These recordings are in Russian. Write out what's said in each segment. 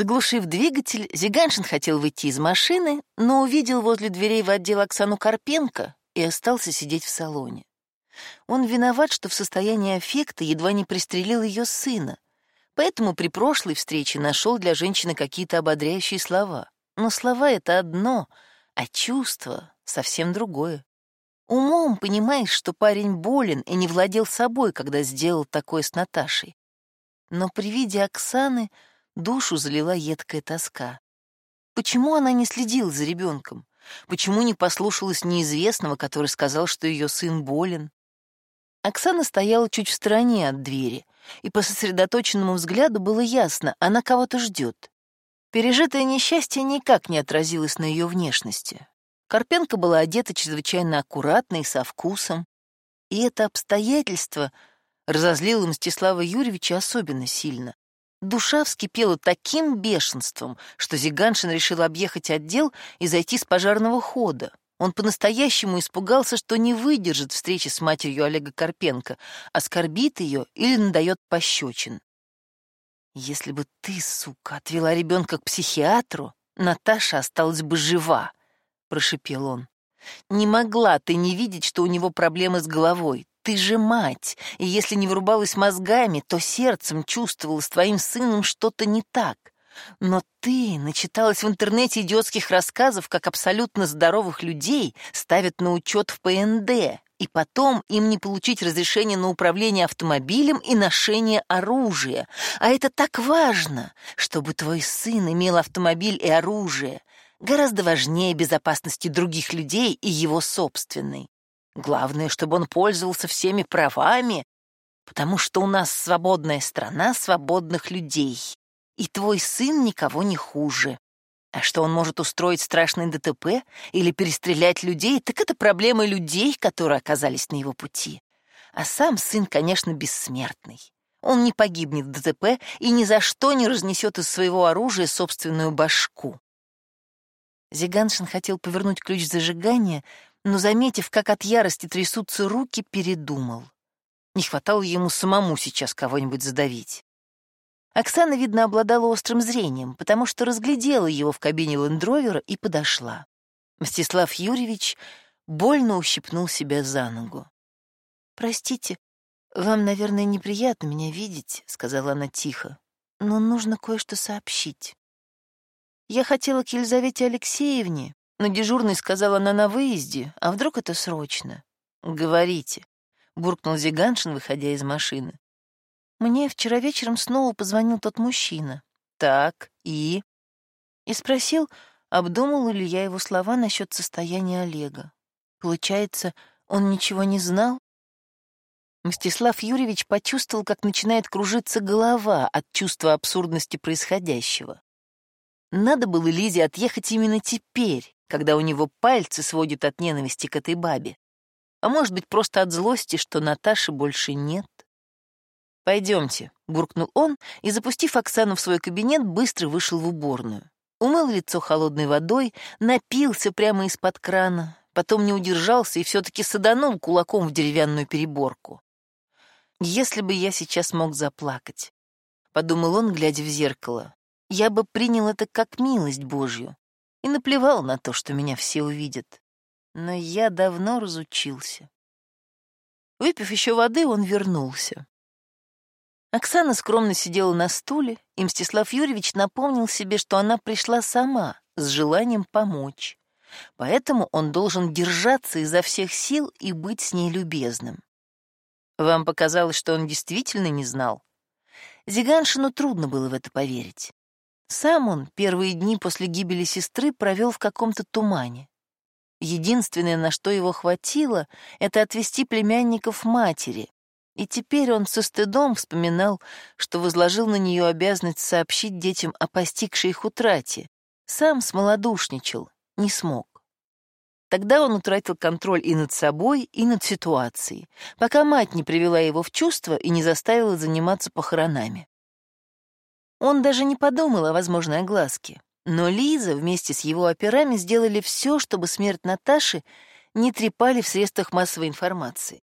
Заглушив двигатель, Зиганшин хотел выйти из машины, но увидел возле дверей в отдел Оксану Карпенко и остался сидеть в салоне. Он виноват, что в состоянии аффекта едва не пристрелил ее сына, поэтому при прошлой встрече нашел для женщины какие-то ободряющие слова. Но слова — это одно, а чувство — совсем другое. Умом понимаешь, что парень болен и не владел собой, когда сделал такое с Наташей. Но при виде Оксаны — Душу залила едкая тоска. Почему она не следила за ребенком? Почему не послушалась неизвестного, который сказал, что ее сын болен? Оксана стояла чуть в стороне от двери, и по сосредоточенному взгляду было ясно, она кого-то ждет. Пережитое несчастье никак не отразилось на ее внешности. Карпенко была одета чрезвычайно аккуратно и со вкусом, и это обстоятельство разозлило Мстислава Юрьевича особенно сильно. Душа вскипела таким бешенством, что Зиганшин решил объехать отдел и зайти с пожарного хода. Он по-настоящему испугался, что не выдержит встречи с матерью Олега Карпенко, оскорбит ее или надает пощечин. «Если бы ты, сука, отвела ребенка к психиатру, Наташа осталась бы жива», — прошипел он. «Не могла ты не видеть, что у него проблемы с головой. Ты же мать, и если не вырубалась мозгами, то сердцем чувствовала с твоим сыном что-то не так. Но ты начиталась в интернете идиотских рассказов, как абсолютно здоровых людей ставят на учет в ПНД, и потом им не получить разрешение на управление автомобилем и ношение оружия. А это так важно, чтобы твой сын имел автомобиль и оружие. Гораздо важнее безопасности других людей и его собственной. Главное, чтобы он пользовался всеми правами, потому что у нас свободная страна свободных людей, и твой сын никого не хуже. А что он может устроить страшный ДТП или перестрелять людей, так это проблемы людей, которые оказались на его пути. А сам сын, конечно, бессмертный. Он не погибнет в ДТП и ни за что не разнесет из своего оружия собственную башку. Зиганшин хотел повернуть ключ зажигания, но, заметив, как от ярости трясутся руки, передумал. Не хватало ему самому сейчас кого-нибудь задавить. Оксана, видно, обладала острым зрением, потому что разглядела его в кабине лендровера и подошла. Мстислав Юрьевич больно ущипнул себя за ногу. «Простите, вам, наверное, неприятно меня видеть», — сказала она тихо, «но нужно кое-что сообщить. Я хотела к Елизавете Алексеевне, но дежурный сказал, она на выезде, а вдруг это срочно? Говорите, буркнул Зиганшин, выходя из машины. Мне вчера вечером снова позвонил тот мужчина. Так, и? И спросил, обдумал ли я его слова насчет состояния Олега. Получается, он ничего не знал? Мстислав Юрьевич почувствовал, как начинает кружиться голова от чувства абсурдности происходящего. Надо было Лизе отъехать именно теперь, когда у него пальцы сводят от ненависти к этой бабе. А может быть, просто от злости, что Наташи больше нет? «Пойдемте», — буркнул он и, запустив Оксану в свой кабинет, быстро вышел в уборную. Умыл лицо холодной водой, напился прямо из-под крана, потом не удержался и все-таки саданул кулаком в деревянную переборку. «Если бы я сейчас мог заплакать», — подумал он, глядя в зеркало, — «я бы принял это как милость Божью и наплевал на то, что меня все увидят. Но я давно разучился. Выпив еще воды, он вернулся. Оксана скромно сидела на стуле, и Мстислав Юрьевич напомнил себе, что она пришла сама, с желанием помочь. Поэтому он должен держаться изо всех сил и быть с ней любезным. Вам показалось, что он действительно не знал? Зиганшину трудно было в это поверить. Сам он первые дни после гибели сестры провел в каком-то тумане. Единственное, на что его хватило, это отвести племянников матери, и теперь он со стыдом вспоминал, что возложил на нее обязанность сообщить детям о постигшей их утрате. Сам смолодушничал, не смог. Тогда он утратил контроль и над собой, и над ситуацией, пока мать не привела его в чувство и не заставила заниматься похоронами. Он даже не подумал о возможной огласке. Но Лиза вместе с его операми сделали все, чтобы смерть Наташи не трепали в средствах массовой информации.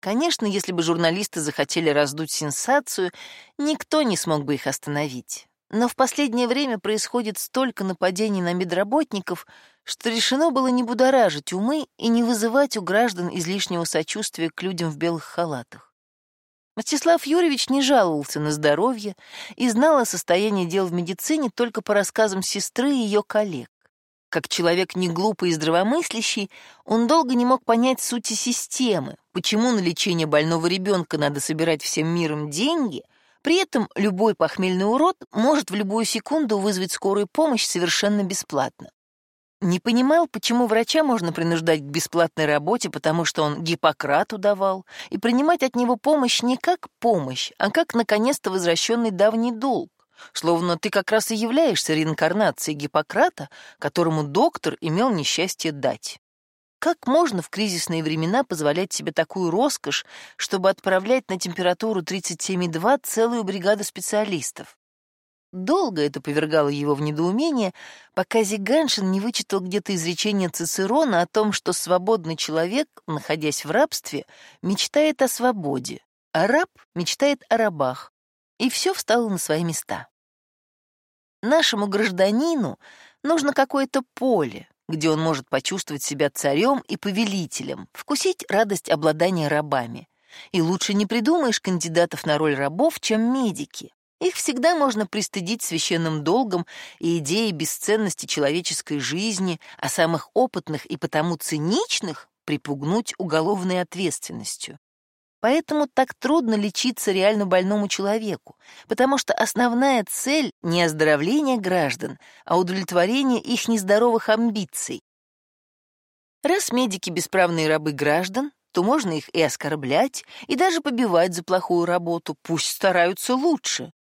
Конечно, если бы журналисты захотели раздуть сенсацию, никто не смог бы их остановить. но в последнее время происходит столько нападений на медработников, что решено было не будоражить умы и не вызывать у граждан излишнего сочувствия к людям в белых халатах. Мстислав Юрьевич не жаловался на здоровье и знал о состоянии дел в медицине только по рассказам сестры и ее коллег. Как человек не глупый и здравомыслящий, он долго не мог понять сути системы, почему на лечение больного ребенка надо собирать всем миром деньги, при этом любой похмельный урод может в любую секунду вызвать скорую помощь совершенно бесплатно. Не понимал, почему врача можно принуждать к бесплатной работе, потому что он Гиппократу давал, и принимать от него помощь не как помощь, а как наконец-то возвращенный давний долг. Словно ты как раз и являешься реинкарнацией Гиппократа, которому доктор имел несчастье дать. Как можно в кризисные времена позволять себе такую роскошь, чтобы отправлять на температуру 37,2 целую бригаду специалистов? Долго это повергало его в недоумение, пока Зиганшин не вычитал где-то изречение Цицерона о том, что свободный человек, находясь в рабстве, мечтает о свободе, а раб мечтает о рабах, и все встало на свои места. Нашему гражданину нужно какое-то поле, где он может почувствовать себя царем и повелителем, вкусить радость обладания рабами. И лучше не придумаешь кандидатов на роль рабов, чем медики. Их всегда можно пристыдить священным долгом и идеей бесценности человеческой жизни, а самых опытных и потому циничных припугнуть уголовной ответственностью. Поэтому так трудно лечиться реально больному человеку, потому что основная цель — не оздоровление граждан, а удовлетворение их нездоровых амбиций. Раз медики — бесправные рабы граждан, то можно их и оскорблять, и даже побивать за плохую работу, пусть стараются лучше.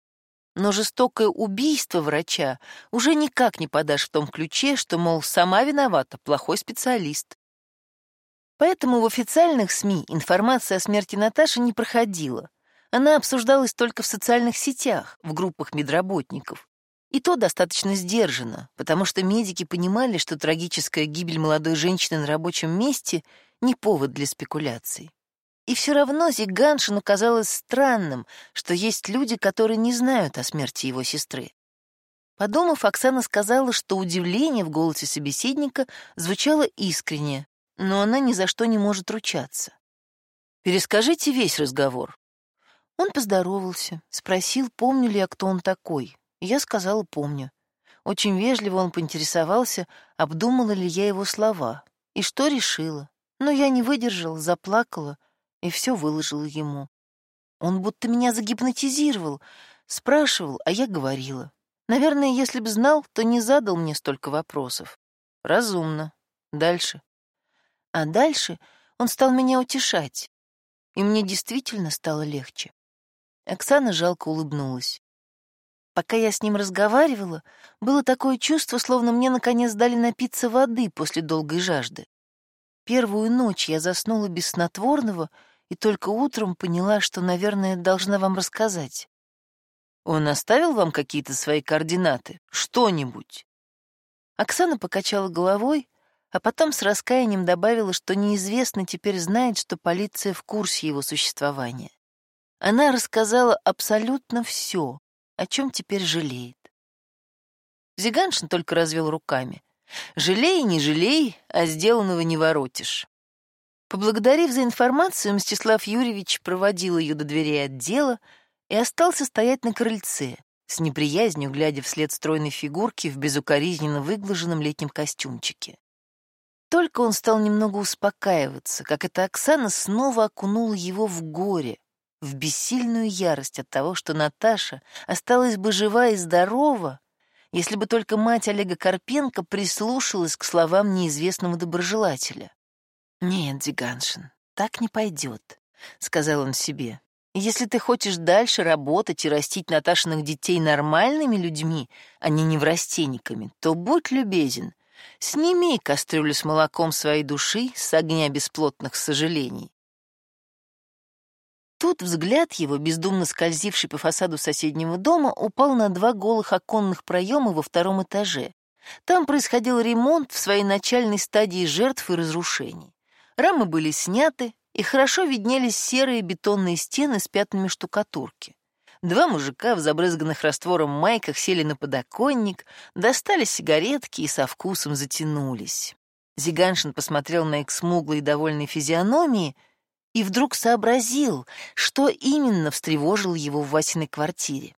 Но жестокое убийство врача уже никак не подашь в том ключе, что, мол, сама виновата, плохой специалист. Поэтому в официальных СМИ информация о смерти Наташи не проходила. Она обсуждалась только в социальных сетях, в группах медработников. И то достаточно сдержанно, потому что медики понимали, что трагическая гибель молодой женщины на рабочем месте — не повод для спекуляций. И все равно Зиганшину казалось странным, что есть люди, которые не знают о смерти его сестры. Подумав, Оксана сказала, что удивление в голосе собеседника звучало искренне, но она ни за что не может ручаться. Перескажите весь разговор. Он поздоровался, спросил, помню ли я, кто он такой. Я сказала, помню. Очень вежливо он поинтересовался, обдумала ли я его слова и что решила. Но я не выдержала, заплакала и все выложила ему. Он будто меня загипнотизировал, спрашивал, а я говорила. Наверное, если б знал, то не задал мне столько вопросов. Разумно. Дальше. А дальше он стал меня утешать, и мне действительно стало легче. Оксана жалко улыбнулась. Пока я с ним разговаривала, было такое чувство, словно мне наконец дали напиться воды после долгой жажды. Первую ночь я заснула без снотворного и только утром поняла, что, наверное, должна вам рассказать. Он оставил вам какие-то свои координаты? Что-нибудь? Оксана покачала головой, а потом с раскаянием добавила, что неизвестно теперь знает, что полиция в курсе его существования. Она рассказала абсолютно все, о чем теперь жалеет. Зиганшин только развел руками. «Жалей, не жалей, а сделанного не воротишь». Поблагодарив за информацию, Мстислав Юрьевич проводил ее до дверей отдела и остался стоять на крыльце, с неприязнью глядя вслед стройной фигурки в безукоризненно выглаженном летнем костюмчике. Только он стал немного успокаиваться, как эта Оксана снова окунула его в горе, в бессильную ярость от того, что Наташа осталась бы жива и здорова, если бы только мать Олега Карпенко прислушалась к словам неизвестного доброжелателя. «Нет, Диганшин, так не пойдет», — сказал он себе. «Если ты хочешь дальше работать и растить Наташиных детей нормальными людьми, а не неврастенниками, то будь любезен, Сними кастрюлю с молоком своей души с огня бесплотных сожалений. Тут взгляд его, бездумно скользивший по фасаду соседнего дома, упал на два голых оконных проема во втором этаже. Там происходил ремонт в своей начальной стадии жертв и разрушений. Рамы были сняты, и хорошо виднелись серые бетонные стены с пятнами штукатурки. Два мужика в забрызганных раствором майках сели на подоконник, достали сигаретки и со вкусом затянулись. Зиганшин посмотрел на их смуглые довольные физиономии — и вдруг сообразил, что именно встревожил его в Васиной квартире.